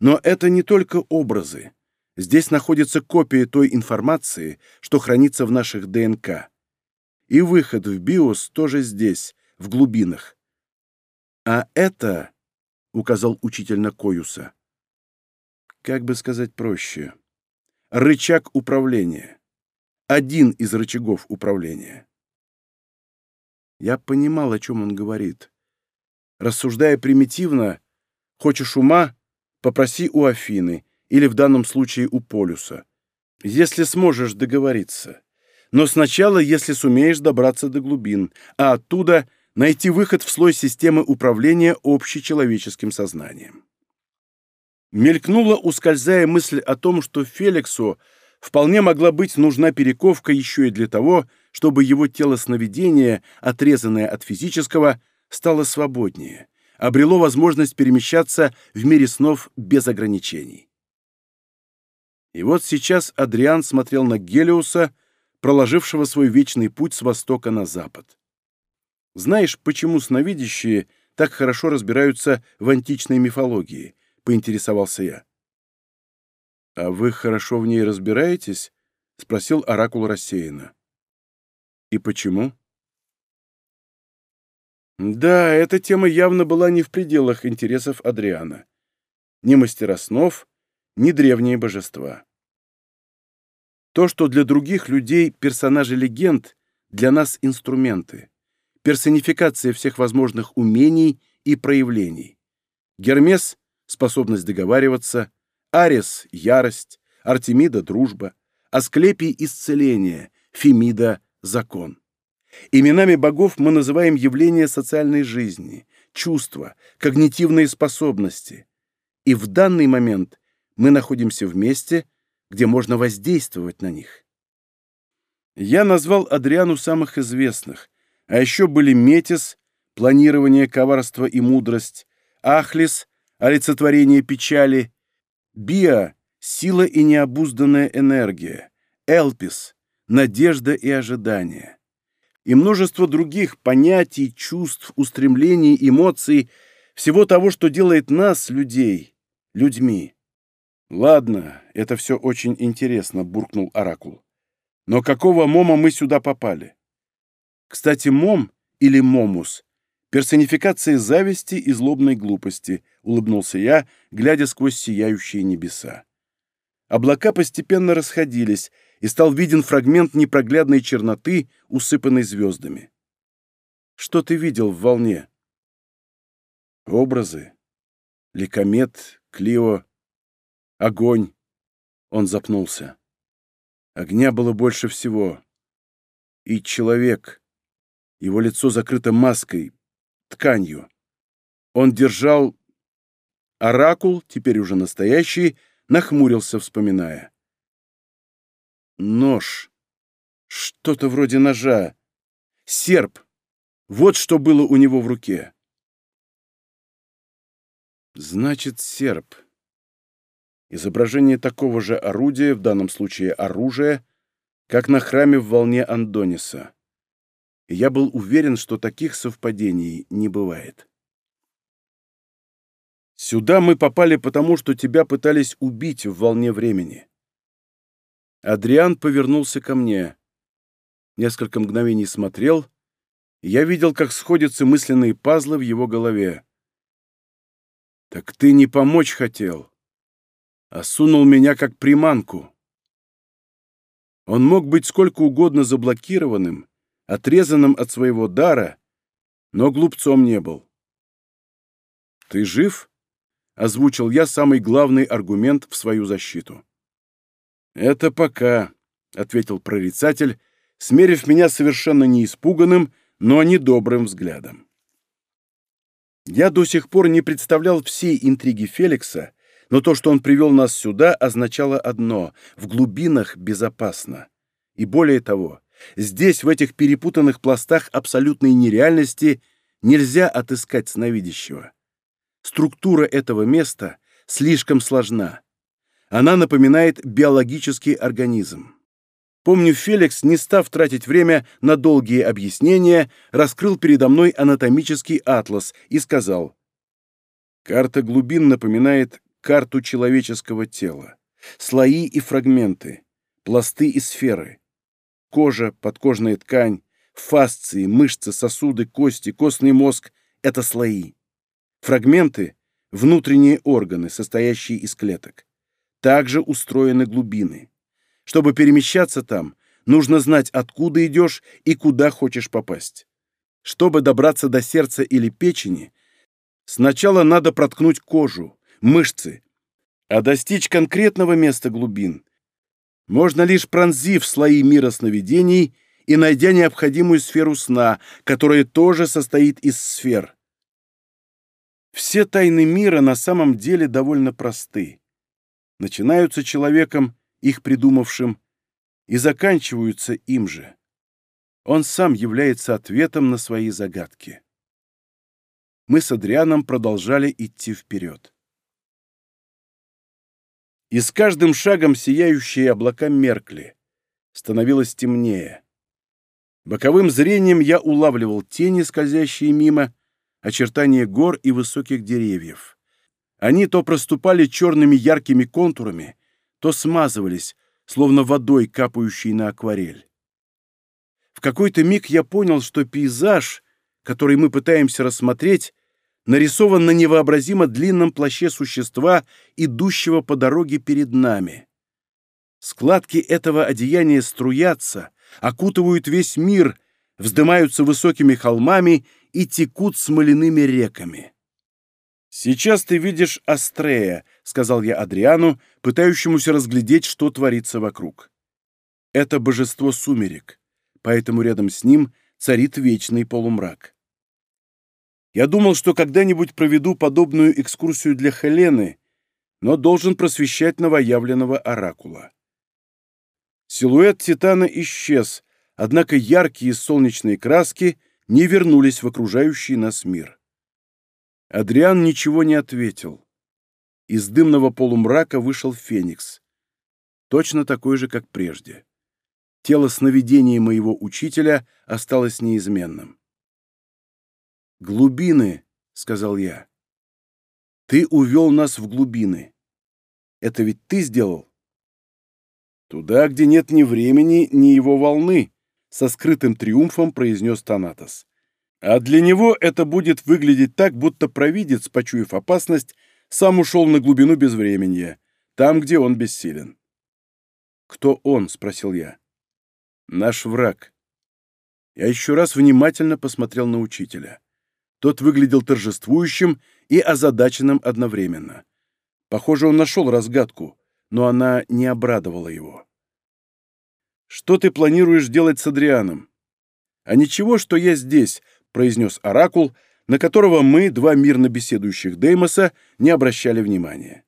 Но это не только образы. Здесь находится копия той информации, что хранится в наших ДНК. И выход в биос тоже здесь, в глубинах. А это, — указал учитель на Коюса, — как бы сказать проще, рычаг управления. Один из рычагов управления. Я понимал, о чем он говорит. Рассуждая примитивно, хочешь ума — попроси у Афины, или в данном случае у Полюса. Если сможешь договориться. Но сначала, если сумеешь добраться до глубин, а оттуда найти выход в слой системы управления общечеловеческим сознанием. Мелькнула, ускользая мысль о том, что Феликсу вполне могла быть нужна перековка еще и для того, чтобы его тело сновидения, отрезанное от физического, стало свободнее, обрело возможность перемещаться в мире снов без ограничений. И вот сейчас Адриан смотрел на Гелиуса, проложившего свой вечный путь с востока на запад. «Знаешь, почему сновидящие так хорошо разбираются в античной мифологии?» — поинтересовался я. А «Вы хорошо в ней разбираетесь?» — спросил оракул рассеянно. «И почему?» Да, эта тема явно была не в пределах интересов Адриана. Ни мастера снов, ни древние божества. То, что для других людей персонажи легенд, для нас инструменты. Персонификация всех возможных умений и проявлений. Гермес — способность договариваться — Арес ярость, Артемида — дружба, Асклепий — исцеление, Фемида — закон. Именами богов мы называем явления социальной жизни, чувства, когнитивные способности. И в данный момент мы находимся в месте, где можно воздействовать на них. Я назвал Адриану самых известных, а еще были Метис, планирование, коварство и мудрость, Ахлис, олицетворение печали, Биа — сила и необузданная энергия. Элпис — надежда и ожидание. И множество других понятий, чувств, устремлений, эмоций, всего того, что делает нас, людей, людьми. «Ладно, это все очень интересно», — буркнул Оракул. «Но какого мома мы сюда попали?» Кстати, мом или момус Персонификация зависти и злобной глупости, улыбнулся я, глядя сквозь сияющие небеса. Облака постепенно расходились, и стал виден фрагмент непроглядной черноты, усыпанной звездами. Что ты видел в волне? Образы. Ликомет, Клио, огонь. Он запнулся. Огня было больше всего. И человек. Его лицо закрыто маской, тканью. Он держал оракул, теперь уже настоящий, нахмурился, вспоминая. Нож. Что-то вроде ножа. Серп. Вот что было у него в руке. Значит, серп. Изображение такого же орудия, в данном случае оружия, как на храме в волне Андониса. Я был уверен, что таких совпадений не бывает. Сюда мы попали потому, что тебя пытались убить в волне времени. Адриан повернулся ко мне. Несколько мгновений смотрел. Я видел, как сходятся мысленные пазлы в его голове. «Так ты не помочь хотел, а сунул меня как приманку». Он мог быть сколько угодно заблокированным, отрезанным от своего дара, но глупцом не был. «Ты жив?» — озвучил я самый главный аргумент в свою защиту. «Это пока», — ответил прорицатель, смерив меня совершенно не испуганным, но недобрым взглядом. Я до сих пор не представлял всей интриги Феликса, но то, что он привел нас сюда, означало одно — в глубинах безопасно. И более того, Здесь, в этих перепутанных пластах абсолютной нереальности, нельзя отыскать сновидящего. Структура этого места слишком сложна. Она напоминает биологический организм. Помню, Феликс, не став тратить время на долгие объяснения, раскрыл передо мной анатомический атлас и сказал. Карта глубин напоминает карту человеческого тела. Слои и фрагменты, пласты и сферы кожа, подкожная ткань, фасции, мышцы, сосуды, кости, костный мозг — это слои. Фрагменты — внутренние органы, состоящие из клеток. Также устроены глубины. Чтобы перемещаться там, нужно знать, откуда идешь и куда хочешь попасть. Чтобы добраться до сердца или печени, сначала надо проткнуть кожу, мышцы, а достичь конкретного места глубин можно лишь пронзив слои мира сновидений и найдя необходимую сферу сна, которая тоже состоит из сфер. Все тайны мира на самом деле довольно просты. Начинаются человеком, их придумавшим, и заканчиваются им же. Он сам является ответом на свои загадки. Мы с Адрианом продолжали идти вперед. И с каждым шагом сияющие облака меркли. Становилось темнее. Боковым зрением я улавливал тени, скользящие мимо, очертания гор и высоких деревьев. Они то проступали черными яркими контурами, то смазывались, словно водой, капающей на акварель. В какой-то миг я понял, что пейзаж, который мы пытаемся рассмотреть, нарисован на невообразимо длинном плаще существа, идущего по дороге перед нами. Складки этого одеяния струятся, окутывают весь мир, вздымаются высокими холмами и текут смоляными реками. «Сейчас ты видишь Астрея», — сказал я Адриану, пытающемуся разглядеть, что творится вокруг. «Это божество сумерек, поэтому рядом с ним царит вечный полумрак. Я думал, что когда-нибудь проведу подобную экскурсию для Хелены, но должен просвещать новоявленного оракула. Силуэт Титана исчез, однако яркие солнечные краски не вернулись в окружающий нас мир. Адриан ничего не ответил. Из дымного полумрака вышел Феникс. Точно такой же, как прежде. Тело сновидения моего учителя осталось неизменным. «Глубины», — сказал я. «Ты увел нас в глубины. Это ведь ты сделал?» «Туда, где нет ни времени, ни его волны», — со скрытым триумфом произнес Танатос. «А для него это будет выглядеть так, будто провидец, почуяв опасность, сам ушел на глубину без времени, там, где он бессилен». «Кто он?» — спросил я. «Наш враг». Я еще раз внимательно посмотрел на учителя. Тот выглядел торжествующим и озадаченным одновременно. Похоже, он нашел разгадку, но она не обрадовала его. «Что ты планируешь делать с Адрианом?» «А ничего, что я здесь», — произнес Оракул, на которого мы, два мирно беседующих Деймоса, не обращали внимания.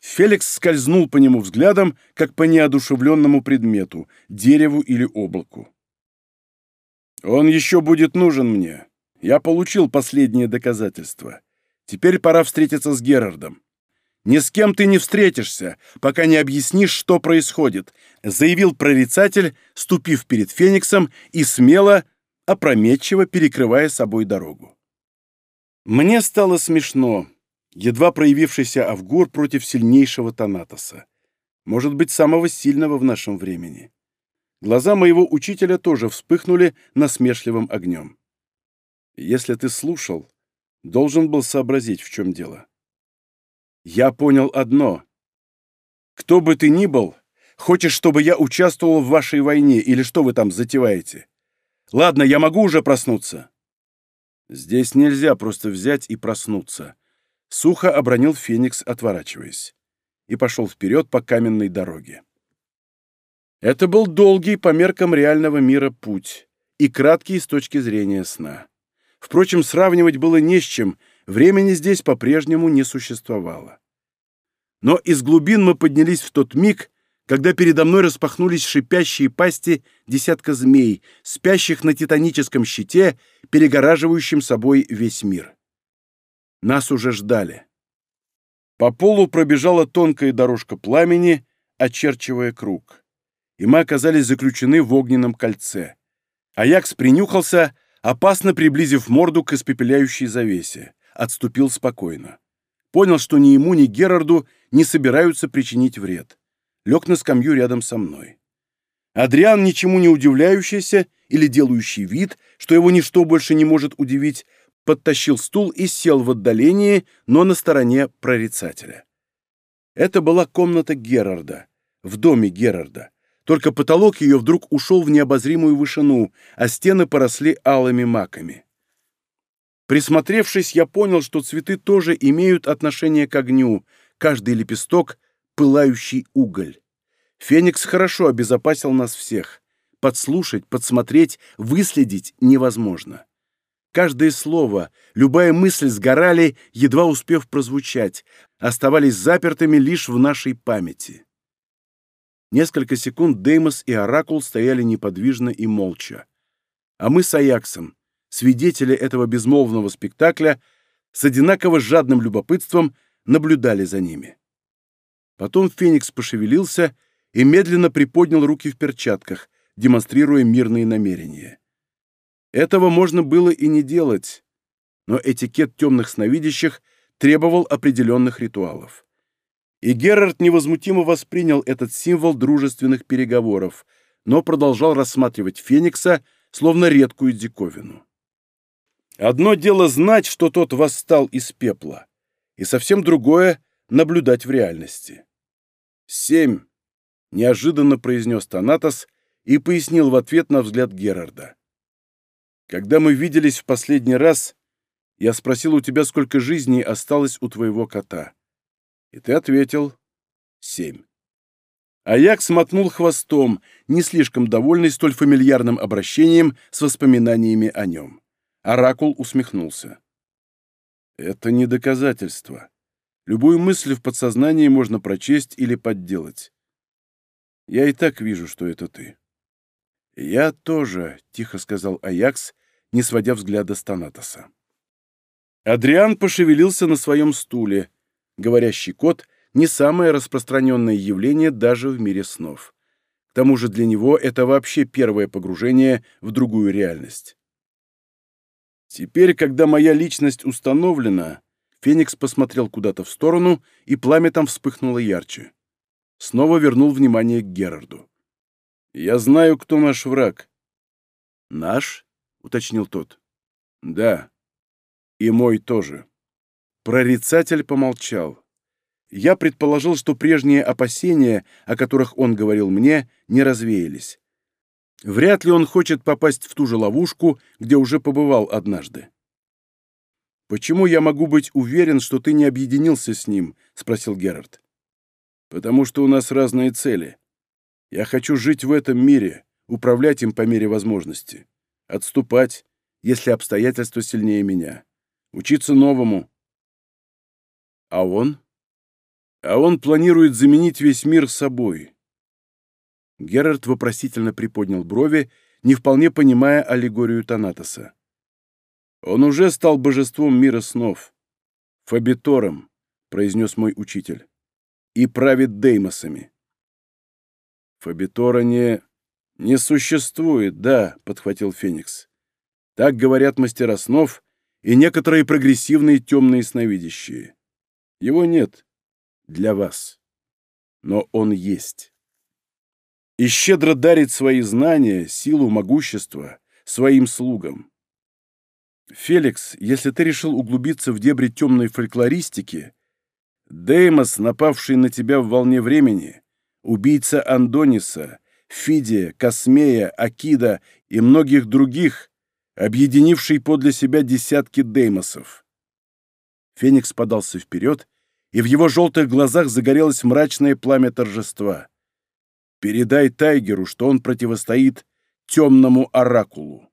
Феликс скользнул по нему взглядом, как по неодушевленному предмету, дереву или облаку. «Он еще будет нужен мне», я получил последние доказательства. Теперь пора встретиться с Герардом. «Ни с кем ты не встретишься, пока не объяснишь, что происходит», заявил прорицатель, ступив перед Фениксом и смело, опрометчиво перекрывая собой дорогу. Мне стало смешно. Едва проявившийся Авгур против сильнейшего Танатоса. Может быть, самого сильного в нашем времени. Глаза моего учителя тоже вспыхнули насмешливым огнем если ты слушал, должен был сообразить, в чем дело. Я понял одно. Кто бы ты ни был, хочешь, чтобы я участвовал в вашей войне, или что вы там затеваете? Ладно, я могу уже проснуться. Здесь нельзя просто взять и проснуться. Сухо обронил Феникс, отворачиваясь, и пошел вперед по каменной дороге. Это был долгий по меркам реального мира путь и краткий с точки зрения сна. Впрочем, сравнивать было не с чем, времени здесь по-прежнему не существовало. Но из глубин мы поднялись в тот миг, когда передо мной распахнулись шипящие пасти десятка змей, спящих на титаническом щите, перегораживающем собой весь мир. Нас уже ждали. По полу пробежала тонкая дорожка пламени, очерчивая круг. И мы оказались заключены в огненном кольце. Аякс принюхался, Опасно приблизив морду к испепеляющей завесе, отступил спокойно. Понял, что ни ему, ни Герарду не собираются причинить вред. Лег на скамью рядом со мной. Адриан, ничему не удивляющийся или делающий вид, что его ничто больше не может удивить, подтащил стул и сел в отдалении, но на стороне прорицателя. Это была комната Герарда, в доме Герарда. Только потолок ее вдруг ушел в необозримую вышину, а стены поросли алыми маками. Присмотревшись, я понял, что цветы тоже имеют отношение к огню, каждый лепесток — пылающий уголь. Феникс хорошо обезопасил нас всех. Подслушать, подсмотреть, выследить невозможно. Каждое слово, любая мысль сгорали, едва успев прозвучать, оставались запертыми лишь в нашей памяти. Несколько секунд Деймос и Оракул стояли неподвижно и молча. А мы с Аяксом, свидетели этого безмолвного спектакля, с одинаково жадным любопытством наблюдали за ними. Потом Феникс пошевелился и медленно приподнял руки в перчатках, демонстрируя мирные намерения. Этого можно было и не делать, но этикет темных сновидящих требовал определенных ритуалов и Герард невозмутимо воспринял этот символ дружественных переговоров, но продолжал рассматривать Феникса, словно редкую диковину. Одно дело знать, что тот восстал из пепла, и совсем другое — наблюдать в реальности. «Семь», — неожиданно произнес Танатос и пояснил в ответ на взгляд Герарда. «Когда мы виделись в последний раз, я спросил у тебя, сколько жизней осталось у твоего кота. И ты ответил «семь». Аякс мотнул хвостом, не слишком довольный столь фамильярным обращением с воспоминаниями о нем. Оракул усмехнулся. «Это не доказательство. Любую мысль в подсознании можно прочесть или подделать. Я и так вижу, что это ты». «Я тоже», — тихо сказал Аякс, не сводя взгляда с Танатоса. Адриан пошевелился на своем стуле — Говорящий кот — не самое распространенное явление даже в мире снов. К тому же для него это вообще первое погружение в другую реальность. Теперь, когда моя личность установлена, Феникс посмотрел куда-то в сторону, и пламя там вспыхнуло ярче. Снова вернул внимание к Герарду. «Я знаю, кто наш враг». «Наш?» — уточнил тот. «Да. И мой тоже». Прорицатель помолчал. Я предположил, что прежние опасения, о которых он говорил мне, не развеялись. Вряд ли он хочет попасть в ту же ловушку, где уже побывал однажды. «Почему я могу быть уверен, что ты не объединился с ним?» — спросил Герард. «Потому что у нас разные цели. Я хочу жить в этом мире, управлять им по мере возможности. Отступать, если обстоятельства сильнее меня. Учиться новому, а он? А он планирует заменить весь мир собой. Герард вопросительно приподнял брови, не вполне понимая аллегорию Танатоса. Он уже стал божеством мира снов. Фабитором, произнес мой учитель. И правит Деймосами. Фабитора не... «Не существует, да», — подхватил Феникс. «Так говорят мастера снов и некоторые прогрессивные темные сновидящие. Его нет для вас, но он есть. И щедро дарит свои знания, силу, могущество своим слугам. Феликс, если ты решил углубиться в дебри темной фольклористики, Деймос, напавший на тебя в волне времени, убийца Андониса, Фидия, Космея, Акида и многих других, объединивший подле себя десятки Деймосов. Феникс подался вперед и в его желтых глазах загорелось мрачное пламя торжества. «Передай Тайгеру, что он противостоит темному оракулу».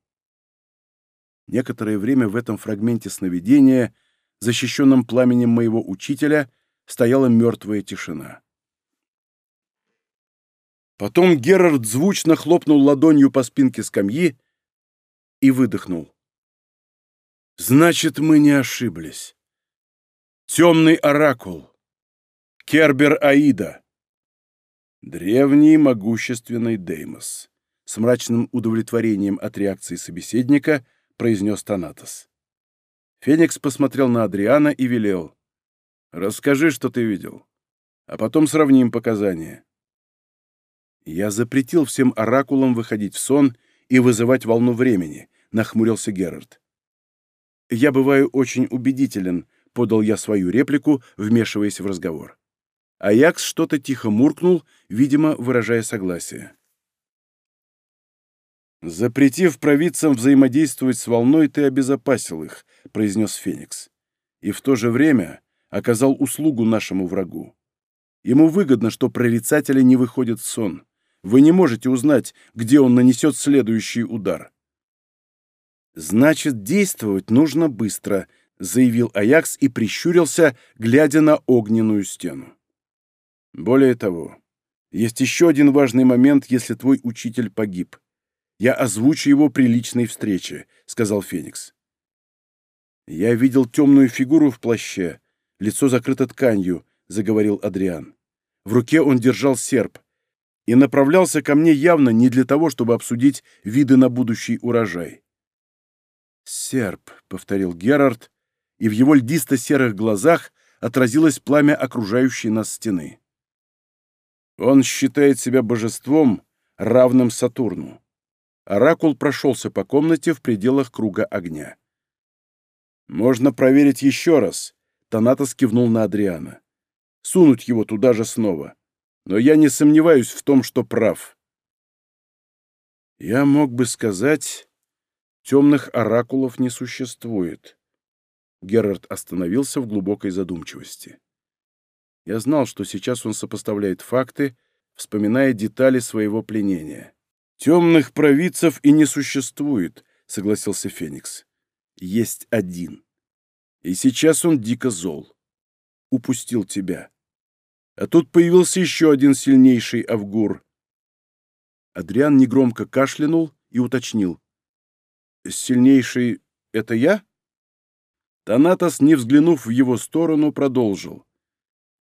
Некоторое время в этом фрагменте сновидения, защищенном пламенем моего учителя, стояла мертвая тишина. Потом Герард звучно хлопнул ладонью по спинке скамьи и выдохнул. «Значит, мы не ошиблись. Темный оракул. Кербер Аида. Древний могущественный Деймос. С мрачным удовлетворением от реакции собеседника произнес Танатос. Феникс посмотрел на Адриана и велел. «Расскажи, что ты видел, а потом сравним показания». «Я запретил всем оракулам выходить в сон и вызывать волну времени», — нахмурился Герард. «Я бываю очень убедителен», — подал я свою реплику, вмешиваясь в разговор. Аякс что-то тихо муркнул, видимо, выражая согласие. «Запретив провидцам взаимодействовать с волной, ты обезопасил их», — произнес Феникс. «И в то же время оказал услугу нашему врагу. Ему выгодно, что прорицатели не выходят в сон. Вы не можете узнать, где он нанесет следующий удар». «Значит, действовать нужно быстро», заявил Аякс и прищурился, глядя на огненную стену. Более того, есть еще один важный момент, если твой учитель погиб. Я озвучу его при личной встрече, сказал Феникс. Я видел темную фигуру в плаще, лицо закрыто тканью, заговорил Адриан. В руке он держал серп и направлялся ко мне явно не для того, чтобы обсудить виды на будущий урожай. «Серп», — повторил Герард, и в его льдисто-серых глазах отразилось пламя окружающей нас стены. Он считает себя божеством, равным Сатурну. Оракул прошелся по комнате в пределах круга огня. «Можно проверить еще раз», — Танатос кивнул на Адриана. «Сунуть его туда же снова. Но я не сомневаюсь в том, что прав». Я мог бы сказать, темных оракулов не существует. Герард остановился в глубокой задумчивости. Я знал, что сейчас он сопоставляет факты, вспоминая детали своего пленения. «Темных провидцев и не существует», — согласился Феникс. «Есть один. И сейчас он дико зол. Упустил тебя. А тут появился еще один сильнейший Авгур». Адриан негромко кашлянул и уточнил. «Сильнейший — это я?» Танатос, не взглянув в его сторону, продолжил.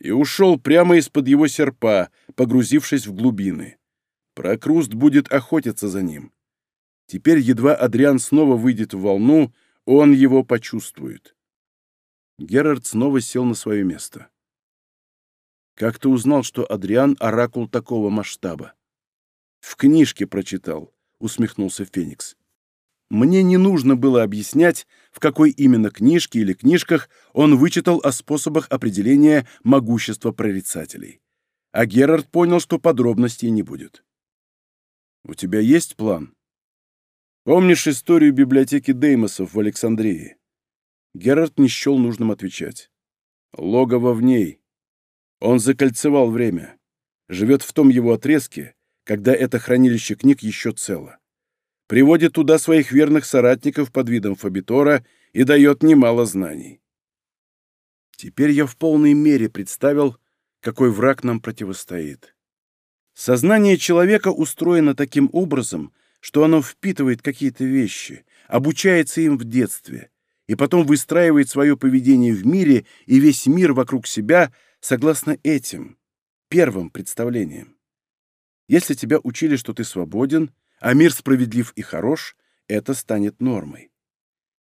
И ушел прямо из-под его серпа, погрузившись в глубины. Прокруст будет охотиться за ним. Теперь, едва Адриан снова выйдет в волну, он его почувствует. Герард снова сел на свое место. Как ты узнал, что Адриан — оракул такого масштаба? В книжке прочитал, — усмехнулся Феникс. Мне не нужно было объяснять, в какой именно книжке или книжках он вычитал о способах определения могущества прорицателей. А Герард понял, что подробностей не будет. «У тебя есть план?» «Помнишь историю библиотеки Деймосов в Александрии?» Герард не счел нужным отвечать. «Логово в ней. Он закольцевал время. Живет в том его отрезке, когда это хранилище книг еще цело приводит туда своих верных соратников под видом Фабитора и дает немало знаний. Теперь я в полной мере представил, какой враг нам противостоит. Сознание человека устроено таким образом, что оно впитывает какие-то вещи, обучается им в детстве и потом выстраивает свое поведение в мире и весь мир вокруг себя согласно этим, первым представлениям. Если тебя учили, что ты свободен — а мир справедлив и хорош, это станет нормой.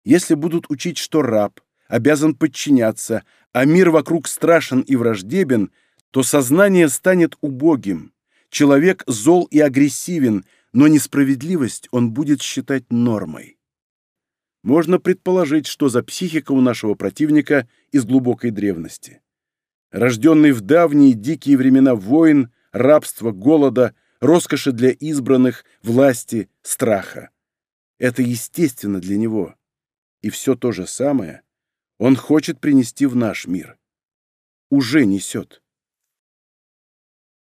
Если будут учить, что раб обязан подчиняться, а мир вокруг страшен и враждебен, то сознание станет убогим, человек зол и агрессивен, но несправедливость он будет считать нормой. Можно предположить, что за психика у нашего противника из глубокой древности. Рожденный в давние дикие времена войн, рабства, голода, роскоши для избранных, власти, страха. Это естественно для него. И все то же самое он хочет принести в наш мир. Уже несет.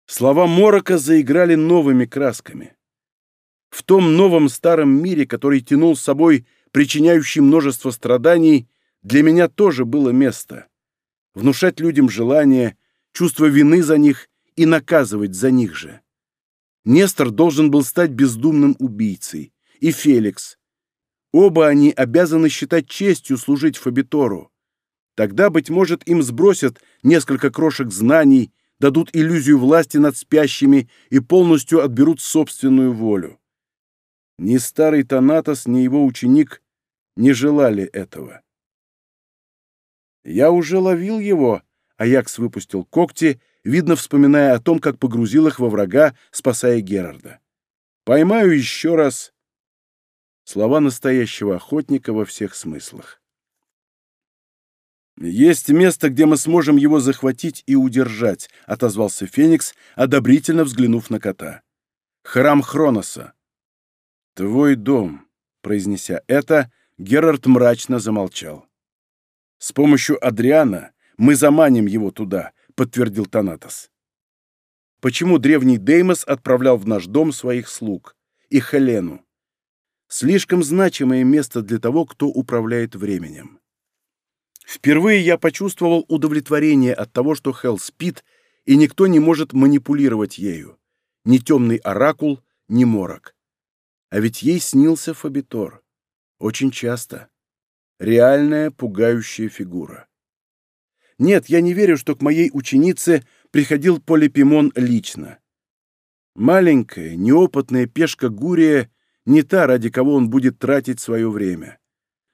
Слова Морока заиграли новыми красками. В том новом старом мире, который тянул с собой причиняющий множество страданий, для меня тоже было место. Внушать людям желание, чувство вины за них и наказывать за них же. Нестор должен был стать бездумным убийцей. И Феликс. Оба они обязаны считать честью служить Фабитору. Тогда, быть может, им сбросят несколько крошек знаний, дадут иллюзию власти над спящими и полностью отберут собственную волю. Ни старый Танатос, ни его ученик не желали этого. «Я уже ловил его», — Аякс выпустил когти — видно, вспоминая о том, как погрузил их во врага, спасая Герарда. «Поймаю еще раз!» Слова настоящего охотника во всех смыслах. «Есть место, где мы сможем его захватить и удержать», — отозвался Феникс, одобрительно взглянув на кота. «Храм Хроноса». «Твой дом», — произнеся это, Герард мрачно замолчал. «С помощью Адриана мы заманим его туда», подтвердил Танатос. Почему древний Деймос отправлял в наш дом своих слуг и Хелену? Слишком значимое место для того, кто управляет временем. Впервые я почувствовал удовлетворение от того, что Хел спит, и никто не может манипулировать ею. Ни темный оракул, ни морок. А ведь ей снился Фабитор. Очень часто. Реальная пугающая фигура. Нет, я не верю, что к моей ученице приходил Полипимон лично. Маленькая, неопытная пешка Гурия не та, ради кого он будет тратить свое время.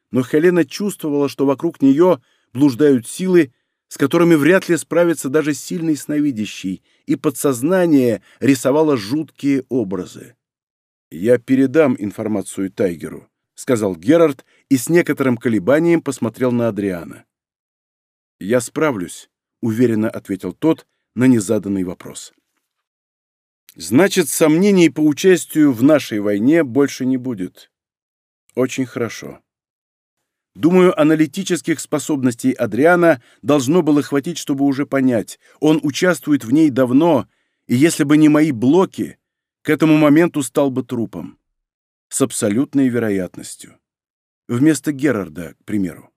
Но Хелена чувствовала, что вокруг нее блуждают силы, с которыми вряд ли справится даже сильный сновидящий, и подсознание рисовало жуткие образы. «Я передам информацию Тайгеру», — сказал Герард и с некоторым колебанием посмотрел на Адриана. «Я справлюсь», — уверенно ответил тот на незаданный вопрос. «Значит, сомнений по участию в нашей войне больше не будет. Очень хорошо. Думаю, аналитических способностей Адриана должно было хватить, чтобы уже понять. Он участвует в ней давно, и если бы не мои блоки, к этому моменту стал бы трупом. С абсолютной вероятностью. Вместо Герарда, к примеру.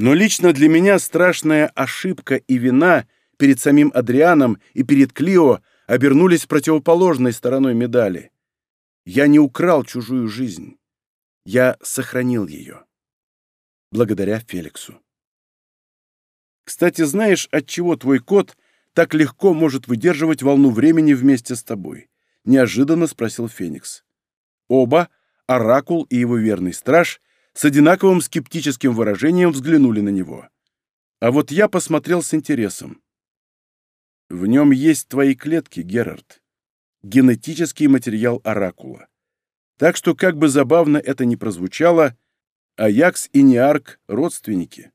Но лично для меня страшная ошибка и вина перед самим Адрианом и перед Клио обернулись противоположной стороной медали. Я не украл чужую жизнь. Я сохранил ее. Благодаря Феликсу. Кстати, знаешь, от чего твой кот так легко может выдерживать волну времени вместе с тобой? Неожиданно спросил Феникс. Оба, Оракул и его верный страж, с одинаковым скептическим выражением взглянули на него. А вот я посмотрел с интересом. В нем есть твои клетки, Герард. Генетический материал Оракула. Так что, как бы забавно это ни прозвучало, Аякс и Неарк — родственники.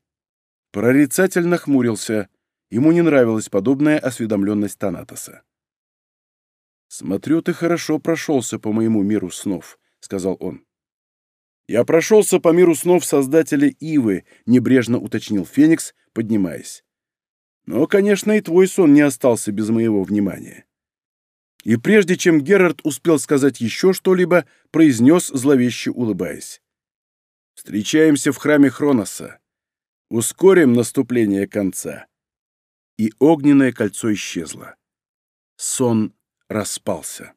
Прорицательно хмурился. Ему не нравилась подобная осведомленность Танатоса. «Смотрю, ты хорошо прошелся по моему миру снов», — сказал он. «Я прошелся по миру снов создателя Ивы», — небрежно уточнил Феникс, поднимаясь. «Но, конечно, и твой сон не остался без моего внимания». И прежде чем Герард успел сказать еще что-либо, произнес, зловеще улыбаясь. «Встречаемся в храме Хроноса. Ускорим наступление конца». И огненное кольцо исчезло. Сон распался.